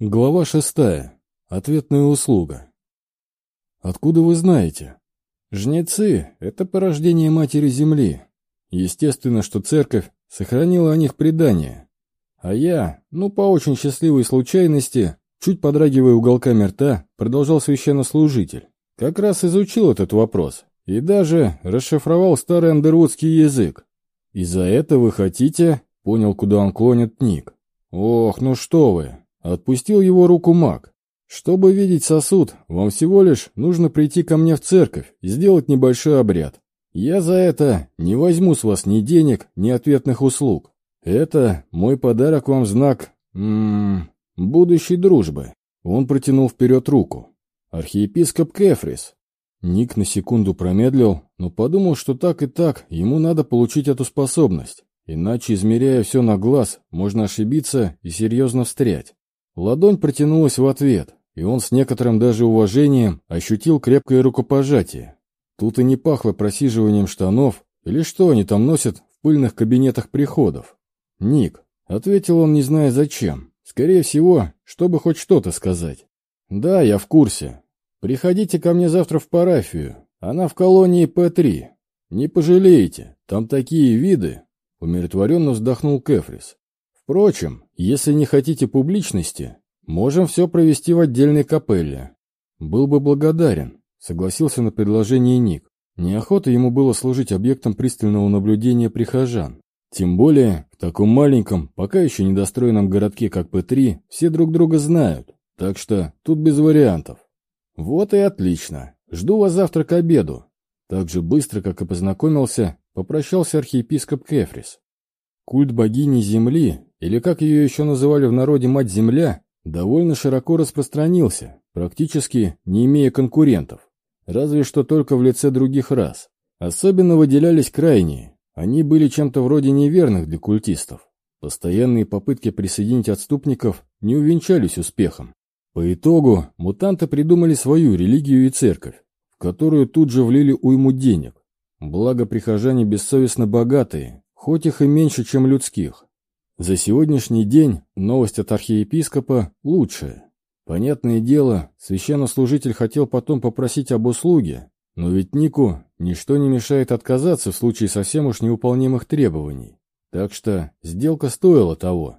Глава шестая. Ответная услуга. Откуда вы знаете? Жнецы — это порождение Матери Земли. Естественно, что церковь сохранила о них предание. А я, ну, по очень счастливой случайности, чуть подрагивая уголками рта, продолжал священнослужитель. Как раз изучил этот вопрос и даже расшифровал старый андервудский язык. И за это вы хотите, понял, куда он клонит Ник. Ох, ну что вы, Отпустил его руку маг. «Чтобы видеть сосуд, вам всего лишь нужно прийти ко мне в церковь и сделать небольшой обряд. Я за это не возьму с вас ни денег, ни ответных услуг. Это мой подарок вам знак... М -м, будущей дружбы». Он протянул вперед руку. «Архиепископ Кефрис». Ник на секунду промедлил, но подумал, что так и так ему надо получить эту способность. Иначе, измеряя все на глаз, можно ошибиться и серьезно встрять. Ладонь протянулась в ответ, и он с некоторым даже уважением ощутил крепкое рукопожатие. Тут и не пахло просиживанием штанов, или что они там носят в пыльных кабинетах приходов. «Ник», — ответил он, не зная зачем. «Скорее всего, чтобы хоть что-то сказать». «Да, я в курсе. Приходите ко мне завтра в парафию. Она в колонии П-3. Не пожалеете, там такие виды». Умиротворенно вздохнул Кефрис. Впрочем, если не хотите публичности, можем все провести в отдельной капелле. Был бы благодарен, согласился на предложение Ник. Неохота ему было служить объектом пристального наблюдения прихожан. Тем более, в таком маленьком, пока еще недостроенном городке, как П-3, все друг друга знают, так что тут без вариантов. Вот и отлично. Жду вас завтра к обеду. Так же быстро, как и познакомился, попрощался архиепископ Кефрис. Культ богини Земли или как ее еще называли в народе Мать-Земля, довольно широко распространился, практически не имея конкурентов, разве что только в лице других рас. Особенно выделялись крайние, они были чем-то вроде неверных для культистов. Постоянные попытки присоединить отступников не увенчались успехом. По итогу мутанты придумали свою религию и церковь, в которую тут же влили уйму денег. Благо прихожане бессовестно богатые, хоть их и меньше, чем людских. За сегодняшний день новость от архиепископа лучшая. Понятное дело, священнослужитель хотел потом попросить об услуге, но ведь Нику ничто не мешает отказаться в случае совсем уж невыполнимых требований. Так что сделка стоила того.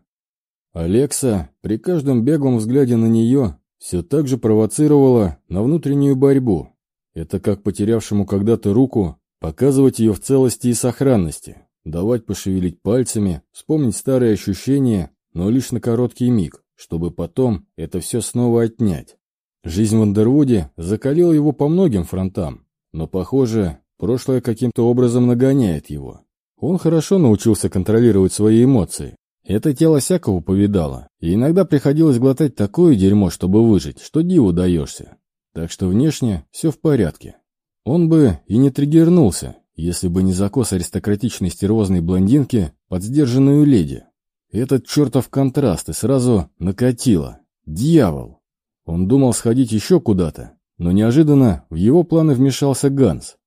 Алекса при каждом беглом взгляде на нее все так же провоцировала на внутреннюю борьбу. Это как потерявшему когда-то руку показывать ее в целости и сохранности давать пошевелить пальцами, вспомнить старые ощущения, но лишь на короткий миг, чтобы потом это все снова отнять. Жизнь в Андервуде закалила его по многим фронтам, но, похоже, прошлое каким-то образом нагоняет его. Он хорошо научился контролировать свои эмоции. Это тело всякого повидало, и иногда приходилось глотать такое дерьмо, чтобы выжить, что диву даешься. Так что внешне все в порядке. Он бы и не триггернулся, если бы не закос аристократичной стервозной блондинки под сдержанную леди. Этот чертов контраст и сразу накатило. Дьявол! Он думал сходить еще куда-то, но неожиданно в его планы вмешался Ганс.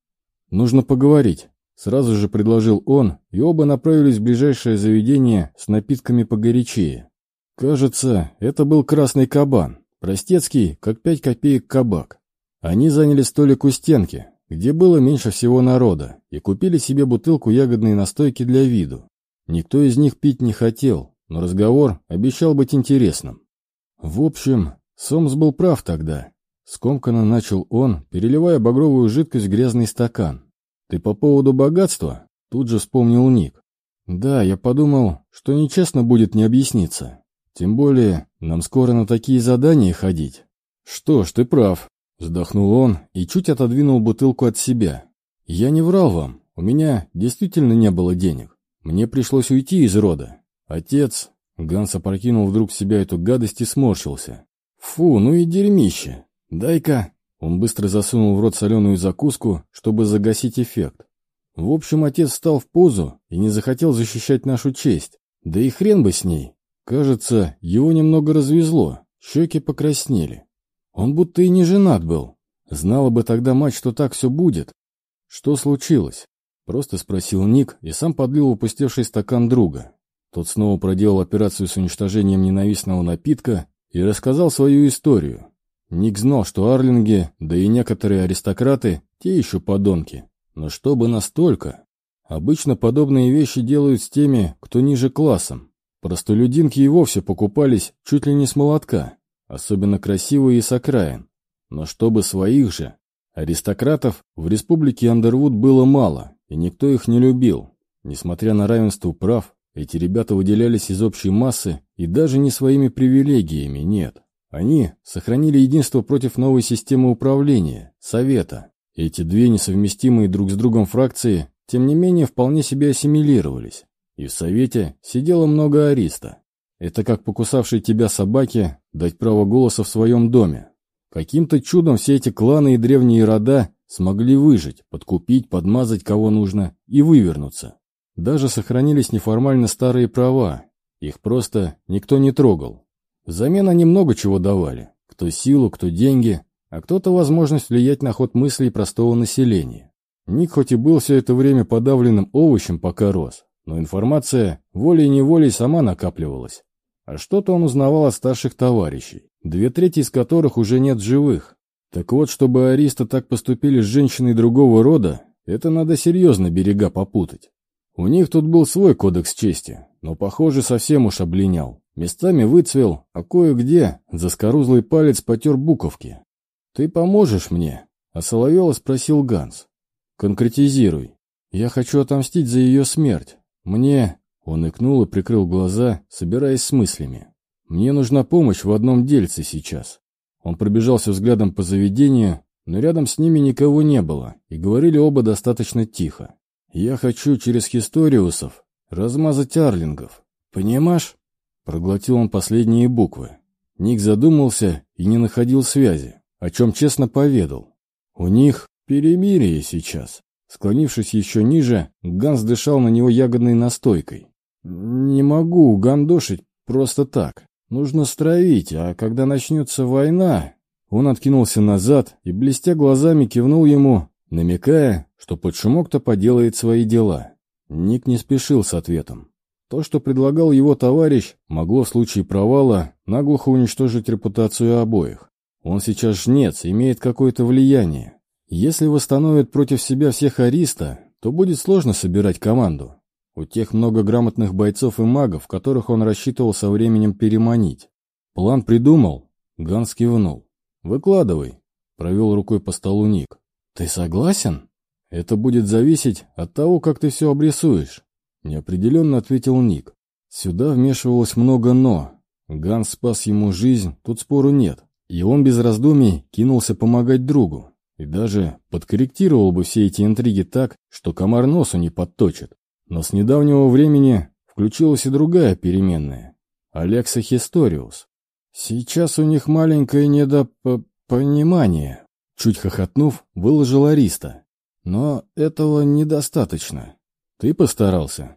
«Нужно поговорить», — сразу же предложил он, и оба направились в ближайшее заведение с напитками погорячее. Кажется, это был красный кабан, простецкий, как пять копеек кабак. Они заняли столик у стенки, где было меньше всего народа, и купили себе бутылку ягодной настойки для виду. Никто из них пить не хотел, но разговор обещал быть интересным. В общем, Сомс был прав тогда. Скомканно начал он, переливая багровую жидкость в грязный стакан. «Ты по поводу богатства?» Тут же вспомнил Ник. «Да, я подумал, что нечестно будет не объясниться. Тем более, нам скоро на такие задания ходить». «Что ж, ты прав. Вздохнул он и чуть отодвинул бутылку от себя. «Я не врал вам. У меня действительно не было денег. Мне пришлось уйти из рода. Отец...» Ганс опрокинул вдруг в себя эту гадость и сморщился. «Фу, ну и дерьмище! Дай-ка...» Он быстро засунул в рот соленую закуску, чтобы загасить эффект. В общем, отец встал в позу и не захотел защищать нашу честь. Да и хрен бы с ней. Кажется, его немного развезло, щеки покраснели. Он будто и не женат был. Знала бы тогда мать, что так все будет. Что случилось? Просто спросил Ник и сам подлил упустевший стакан друга. Тот снова проделал операцию с уничтожением ненавистного напитка и рассказал свою историю. Ник знал, что арлинги, да и некоторые аристократы, те еще подонки. Но чтобы настолько? Обычно подобные вещи делают с теми, кто ниже классом. Простолюдинки и вовсе покупались чуть ли не с молотка, особенно красивые и с окраин. Но чтобы своих же, аристократов в республике Андервуд было мало, и никто их не любил. Несмотря на равенство прав, эти ребята выделялись из общей массы и даже не своими привилегиями, нет. Они сохранили единство против новой системы управления, Совета. Эти две несовместимые друг с другом фракции, тем не менее, вполне себе ассимилировались. И в Совете сидело много ариста. Это как покусавшей тебя собаке дать право голоса в своем доме. Каким-то чудом все эти кланы и древние рода смогли выжить, подкупить, подмазать кого нужно и вывернуться. Даже сохранились неформально старые права, их просто никто не трогал. Взамен они много чего давали. Кто силу, кто деньги, а кто-то возможность влиять на ход мыслей простого населения. Ник хоть и был все это время подавленным овощем, пока рос, но информация волей-неволей сама накапливалась. А что-то он узнавал от старших товарищей, две трети из которых уже нет живых. Так вот, чтобы аристы так поступили с женщиной другого рода, это надо серьезно берега попутать. У них тут был свой кодекс чести, но, похоже, совсем уж облинял. Местами выцвел, а кое-где заскорузлый палец потер буковки. «Ты поможешь мне?» — Соловела спросил Ганс. «Конкретизируй. Я хочу отомстить за ее смерть. Мне...» Он икнул и прикрыл глаза, собираясь с мыслями. «Мне нужна помощь в одном дельце сейчас». Он пробежался взглядом по заведению, но рядом с ними никого не было, и говорили оба достаточно тихо. «Я хочу через Хисториусов размазать арлингов. Понимаешь?» Проглотил он последние буквы. Ник задумался и не находил связи, о чем честно поведал. «У них перемирие сейчас». Склонившись еще ниже, Ганс дышал на него ягодной настойкой. «Не могу гандошить просто так. Нужно стравить, а когда начнется война...» Он откинулся назад и, блестя глазами, кивнул ему, намекая, что под шумок-то поделает свои дела. Ник не спешил с ответом. То, что предлагал его товарищ, могло в случае провала наглухо уничтожить репутацию обоих. Он сейчас жнец, имеет какое-то влияние. Если восстановит против себя всех Ариста, то будет сложно собирать команду. У тех много грамотных бойцов и магов, которых он рассчитывал со временем переманить. План придумал? Ганс кивнул. «Выкладывай», — провел рукой по столу Ник. «Ты согласен?» «Это будет зависеть от того, как ты все обрисуешь», — неопределенно ответил Ник. Сюда вмешивалось много «но». Ганс спас ему жизнь, тут спору нет. И он без раздумий кинулся помогать другу. И даже подкорректировал бы все эти интриги так, что комар носу не подточит. Но с недавнего времени включилась и другая переменная. Алекса Хисториус. Сейчас у них маленькое недопонимание. Чуть хохотнув, выложил Ариста. Но этого недостаточно. Ты постарался?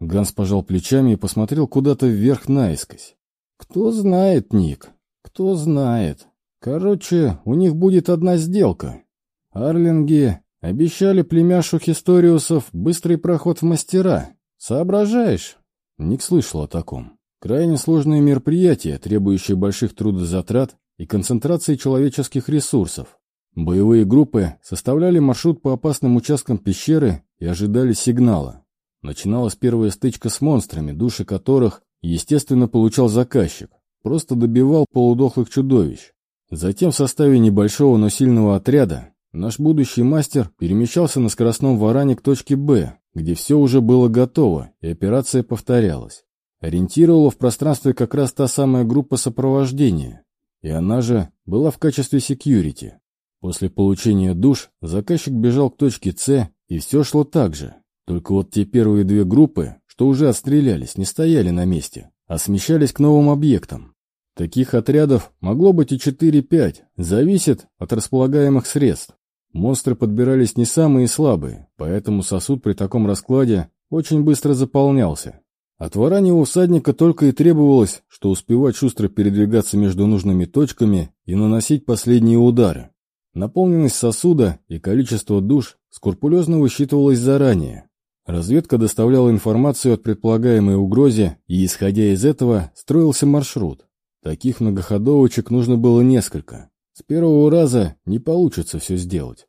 Ганс пожал плечами и посмотрел куда-то вверх наискось. Кто знает, Ник, кто знает. Короче, у них будет одна сделка. Арлинги обещали племяшу Хисториусов быстрый проход в мастера. Соображаешь? Ник слышал о таком. Крайне сложное мероприятие, требующее больших трудозатрат и концентрации человеческих ресурсов. Боевые группы составляли маршрут по опасным участкам пещеры и ожидали сигнала. Начиналась первая стычка с монстрами, души которых, естественно, получал заказчик. Просто добивал полудохлых чудовищ. Затем в составе небольшого, но сильного отряда наш будущий мастер перемещался на скоростном варане к точке «Б», где все уже было готово, и операция повторялась. Ориентировала в пространстве как раз та самая группа сопровождения, и она же была в качестве секьюрити. После получения душ заказчик бежал к точке С, и все шло так же. Только вот те первые две группы, что уже отстрелялись, не стояли на месте, а смещались к новым объектам. Таких отрядов могло быть и 4-5, зависит от располагаемых средств. Монстры подбирались не самые слабые, поэтому сосуд при таком раскладе очень быстро заполнялся. От раннего всадника только и требовалось, что успевать шустро передвигаться между нужными точками и наносить последние удары. Наполненность сосуда и количество душ скрупулезно высчитывалось заранее. Разведка доставляла информацию от предполагаемой угрозе, и, исходя из этого, строился маршрут. Таких многоходовочек нужно было несколько. С первого раза не получится все сделать.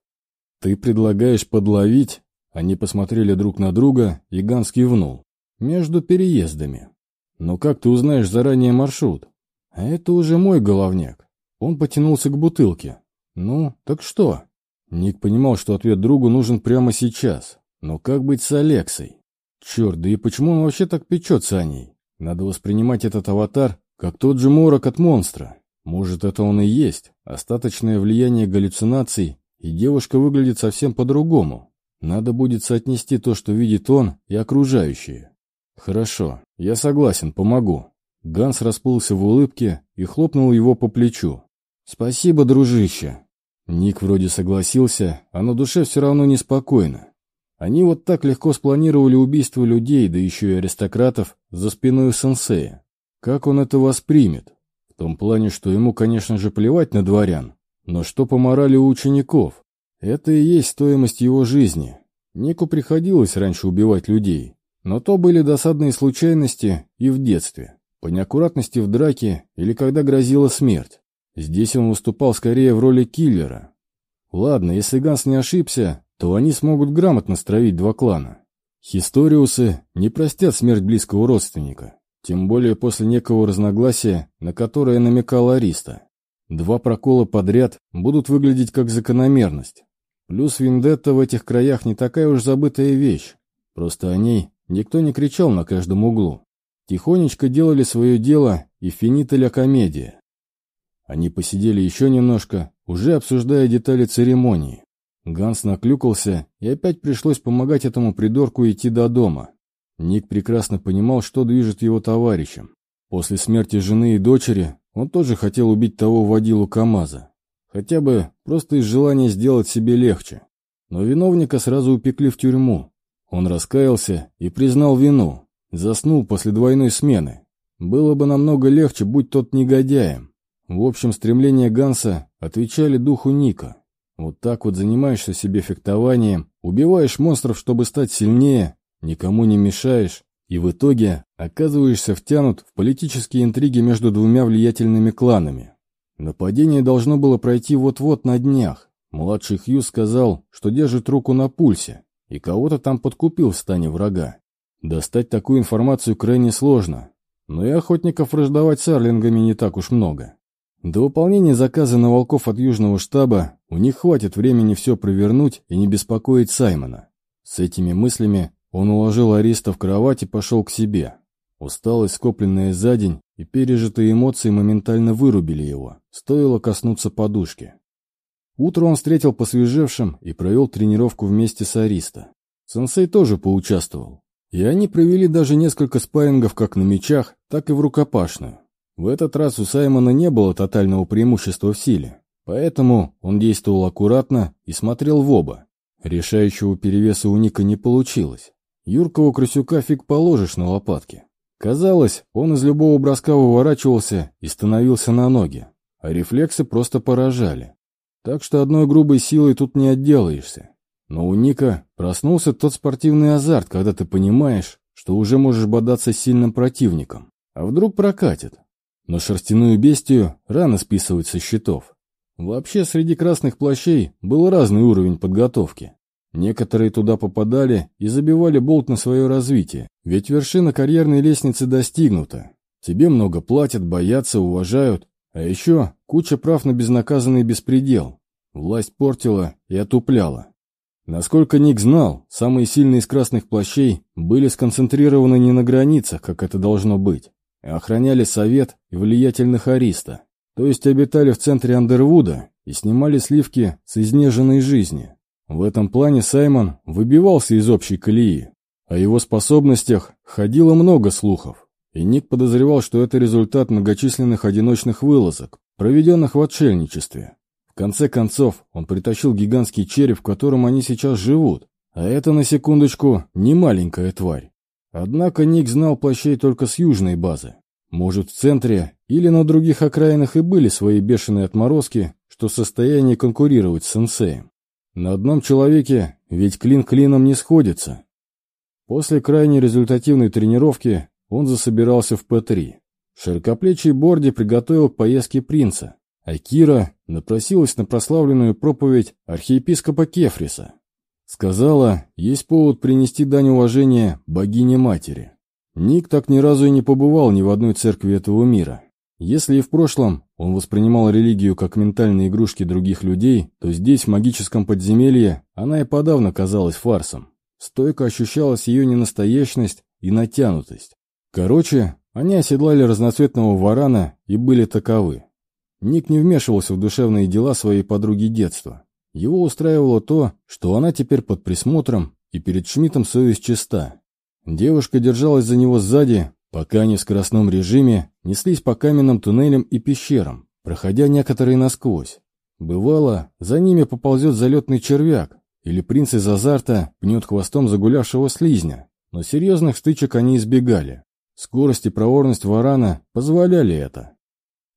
«Ты предлагаешь подловить?» Они посмотрели друг на друга, и Ганс кивнул. «Между переездами. Но как ты узнаешь заранее маршрут?» «А это уже мой головняк». Он потянулся к бутылке. «Ну, так что?» Ник понимал, что ответ другу нужен прямо сейчас. Но как быть с Алексой? Черт, да и почему он вообще так печется о ней? Надо воспринимать этот аватар как тот же морок от монстра. Может, это он и есть, остаточное влияние галлюцинаций, и девушка выглядит совсем по-другому. Надо будет соотнести то, что видит он, и окружающие. Хорошо, я согласен, помогу. Ганс расплылся в улыбке и хлопнул его по плечу. «Спасибо, дружище!» Ник вроде согласился, а на душе все равно неспокойно. Они вот так легко спланировали убийство людей, да еще и аристократов, за спиной сенсея. Как он это воспримет? Том плане, что ему, конечно же, плевать на дворян. Но что по морали у учеников? Это и есть стоимость его жизни. Нику приходилось раньше убивать людей, но то были досадные случайности и в детстве, по неаккуратности в драке или когда грозила смерть. Здесь он выступал скорее в роли киллера. Ладно, если Ганс не ошибся, то они смогут грамотно строить два клана. Хисториусы не простят смерть близкого родственника, тем более после некого разногласия, на которое намекал Ариста. Два прокола подряд будут выглядеть как закономерность. Плюс Виндетта в этих краях не такая уж забытая вещь. Просто о ней никто не кричал на каждом углу. Тихонечко делали свое дело и финита ля комедия. Они посидели еще немножко, уже обсуждая детали церемонии. Ганс наклюкался, и опять пришлось помогать этому придурку идти до дома. Ник прекрасно понимал, что движет его товарищем. После смерти жены и дочери он тоже хотел убить того водилу КамАЗа. Хотя бы просто из желания сделать себе легче. Но виновника сразу упекли в тюрьму. Он раскаялся и признал вину. Заснул после двойной смены. Было бы намного легче, будь тот негодяем. В общем, стремления Ганса отвечали духу Ника. Вот так вот занимаешься себе фехтованием, убиваешь монстров, чтобы стать сильнее, никому не мешаешь, и в итоге оказываешься втянут в политические интриги между двумя влиятельными кланами. Нападение должно было пройти вот-вот на днях. Младший Хью сказал, что держит руку на пульсе, и кого-то там подкупил в стане врага. Достать такую информацию крайне сложно, но и охотников враждовать с арлингами не так уж много. До выполнения заказа на волков от Южного штаба у них хватит времени все провернуть и не беспокоить Саймона. С этими мыслями он уложил Ариста в кровать и пошел к себе. Усталость, скопленная за день, и пережитые эмоции моментально вырубили его, стоило коснуться подушки. Утро он встретил посвежевшим и провел тренировку вместе с Ариста. Сенсей тоже поучаствовал. И они провели даже несколько спаррингов как на мечах, так и в рукопашную. В этот раз у Саймона не было тотального преимущества в силе, поэтому он действовал аккуратно и смотрел в оба. Решающего перевеса у Ника не получилось. Юркого крысюка фиг положишь на лопатки. Казалось, он из любого броска выворачивался и становился на ноги, а рефлексы просто поражали. Так что одной грубой силой тут не отделаешься. Но у Ника проснулся тот спортивный азарт, когда ты понимаешь, что уже можешь бодаться с сильным противником. А вдруг прокатит? Но шерстяную бестию рано списывать со счетов. Вообще, среди красных плащей был разный уровень подготовки. Некоторые туда попадали и забивали болт на свое развитие, ведь вершина карьерной лестницы достигнута. Тебе много платят, боятся, уважают, а еще куча прав на безнаказанный беспредел. Власть портила и отупляла. Насколько Ник знал, самые сильные из красных плащей были сконцентрированы не на границах, как это должно быть, охраняли совет и влиятельных ариста, то есть обитали в центре Андервуда и снимали сливки с изнеженной жизни. В этом плане Саймон выбивался из общей колеи. О его способностях ходило много слухов, и Ник подозревал, что это результат многочисленных одиночных вылазок, проведенных в отшельничестве. В конце концов, он притащил гигантский череп, в котором они сейчас живут, а это, на секундочку, не маленькая тварь. Однако Ник знал плащей только с южной базы. Может, в центре или на других окраинах и были свои бешеные отморозки, что в состоянии конкурировать с сенсеем. На одном человеке ведь клин клином не сходится. После крайне результативной тренировки он засобирался в П-3. Широкоплечий Борди приготовил к поездке принца, а Кира напросилась на прославленную проповедь архиепископа Кефриса. Сказала, есть повод принести дань уважения богине-матери. Ник так ни разу и не побывал ни в одной церкви этого мира. Если и в прошлом он воспринимал религию как ментальные игрушки других людей, то здесь, в магическом подземелье, она и подавно казалась фарсом. Стойко ощущалась ее ненастоящность и натянутость. Короче, они оседлали разноцветного варана и были таковы. Ник не вмешивался в душевные дела своей подруги детства. Его устраивало то, что она теперь под присмотром, и перед Шмидтом совесть чиста. Девушка держалась за него сзади, пока они в скоростном режиме неслись по каменным туннелям и пещерам, проходя некоторые насквозь. Бывало, за ними поползет залетный червяк, или принц из азарта пнет хвостом загулявшего слизня, но серьезных стычек они избегали. Скорость и проворность варана позволяли это.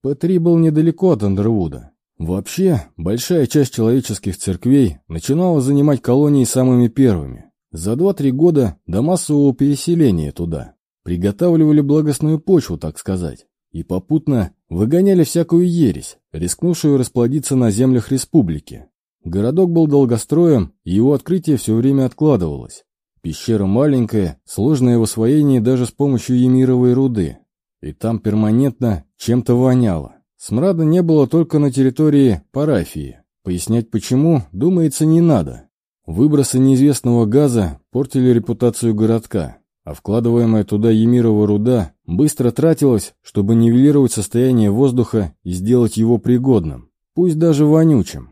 П-3 был недалеко от Андервуда. Вообще, большая часть человеческих церквей начинала занимать колонии самыми первыми. За 2-3 года до массового переселения туда. Приготавливали благостную почву, так сказать. И попутно выгоняли всякую ересь, рискнувшую расплодиться на землях республики. Городок был долгостроем, и его открытие все время откладывалось. Пещера маленькая, сложное в освоении даже с помощью емировой руды. И там перманентно чем-то воняло. Смрада не было только на территории парафии. Пояснять почему, думается, не надо. Выбросы неизвестного газа портили репутацию городка, а вкладываемая туда емирова руда быстро тратилась, чтобы нивелировать состояние воздуха и сделать его пригодным, пусть даже вонючим.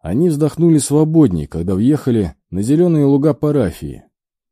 Они вздохнули свободней, когда въехали на зеленые луга парафии.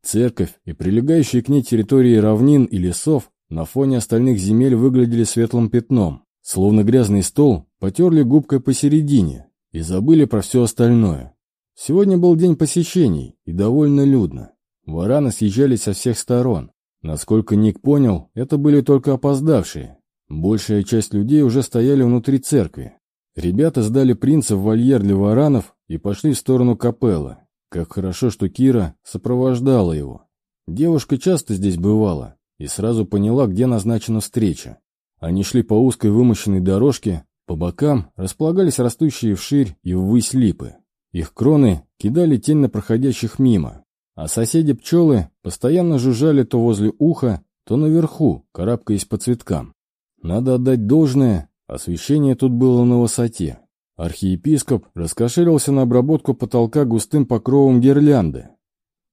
Церковь и прилегающие к ней территории равнин и лесов на фоне остальных земель выглядели светлым пятном, словно грязный стол потерли губкой посередине и забыли про все остальное. Сегодня был день посещений и довольно людно. Вараны съезжались со всех сторон. Насколько Ник понял, это были только опоздавшие. Большая часть людей уже стояли внутри церкви. Ребята сдали принца в вольер для варанов и пошли в сторону капеллы. Как хорошо, что Кира сопровождала его. Девушка часто здесь бывала и сразу поняла, где назначена встреча. Они шли по узкой вымощенной дорожке, по бокам располагались растущие вширь и ввысь липы. Их кроны кидали тень на проходящих мимо, а соседи-пчелы постоянно жужжали то возле уха, то наверху, карабкаясь по цветкам. Надо отдать должное, освещение тут было на высоте. Архиепископ раскошелился на обработку потолка густым покровом гирлянды.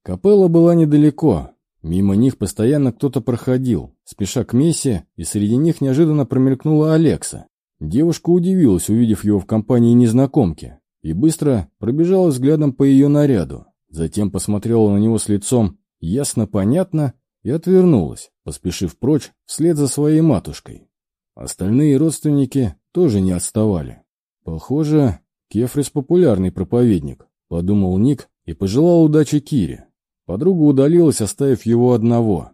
Капелла была недалеко. Мимо них постоянно кто-то проходил, спеша к мессе, и среди них неожиданно промелькнула Алекса. Девушка удивилась, увидев его в компании незнакомки, и быстро пробежала взглядом по ее наряду. Затем посмотрела на него с лицом ясно-понятно и отвернулась, поспешив прочь вслед за своей матушкой. Остальные родственники тоже не отставали. «Похоже, Кефрис популярный проповедник», — подумал Ник и пожелал удачи Кире. Подруга удалилась, оставив его одного.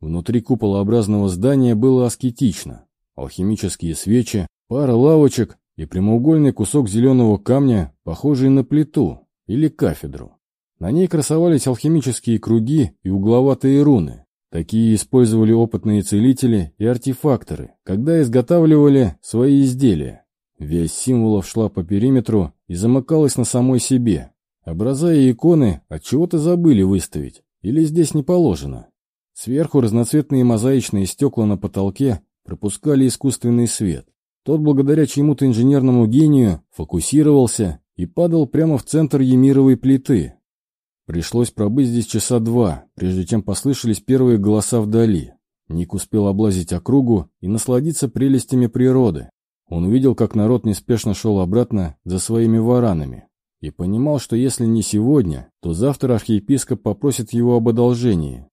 Внутри куполообразного здания было аскетично. Алхимические свечи, пара лавочек и прямоугольный кусок зеленого камня, похожий на плиту или кафедру. На ней красовались алхимические круги и угловатые руны. Такие использовали опытные целители и артефакторы, когда изготавливали свои изделия. Вязь символов шла по периметру и замыкалась на самой себе. Образа и иконы от чего то забыли выставить, или здесь не положено. Сверху разноцветные мозаичные стекла на потолке пропускали искусственный свет. Тот, благодаря чьему-то инженерному гению, фокусировался и падал прямо в центр емировой плиты. Пришлось пробыть здесь часа два, прежде чем послышались первые голоса вдали. Ник успел облазить округу и насладиться прелестями природы. Он увидел, как народ неспешно шел обратно за своими варанами, и понимал, что если не сегодня, то завтра архиепископ попросит его об одолжении.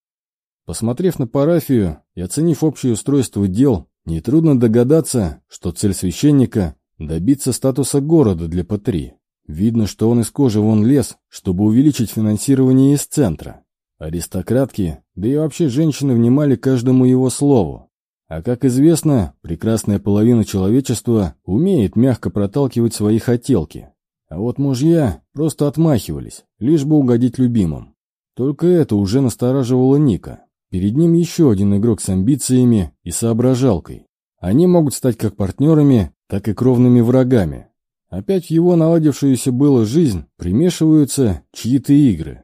Посмотрев на парафию и оценив общее устройство дел, нетрудно догадаться, что цель священника – добиться статуса города для П-3. Видно, что он из кожи вон лез, чтобы увеличить финансирование из центра. Аристократки, да и вообще женщины внимали каждому его слову. А как известно, прекрасная половина человечества умеет мягко проталкивать свои хотелки. А вот мужья просто отмахивались, лишь бы угодить любимым. Только это уже настораживало Ника. Перед ним еще один игрок с амбициями и соображалкой. Они могут стать как партнерами, так и кровными врагами. Опять в его наладившуюся было жизнь примешиваются чьи-то игры.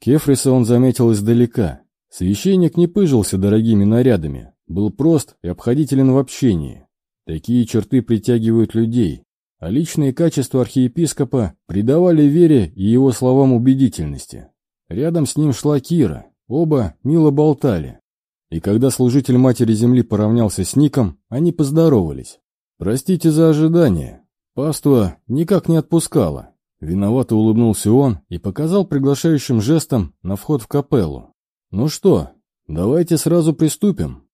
Кефриса он заметил издалека. Священник не пыжился дорогими нарядами, был прост и обходителен в общении. Такие черты притягивают людей, а личные качества архиепископа придавали вере и его словам убедительности. Рядом с ним шла Кира, оба мило болтали. И когда служитель Матери Земли поравнялся с Ником, они поздоровались. «Простите за ожидание. Паства никак не отпускала». Виновато улыбнулся он и показал приглашающим жестом на вход в капеллу. «Ну что, давайте сразу приступим».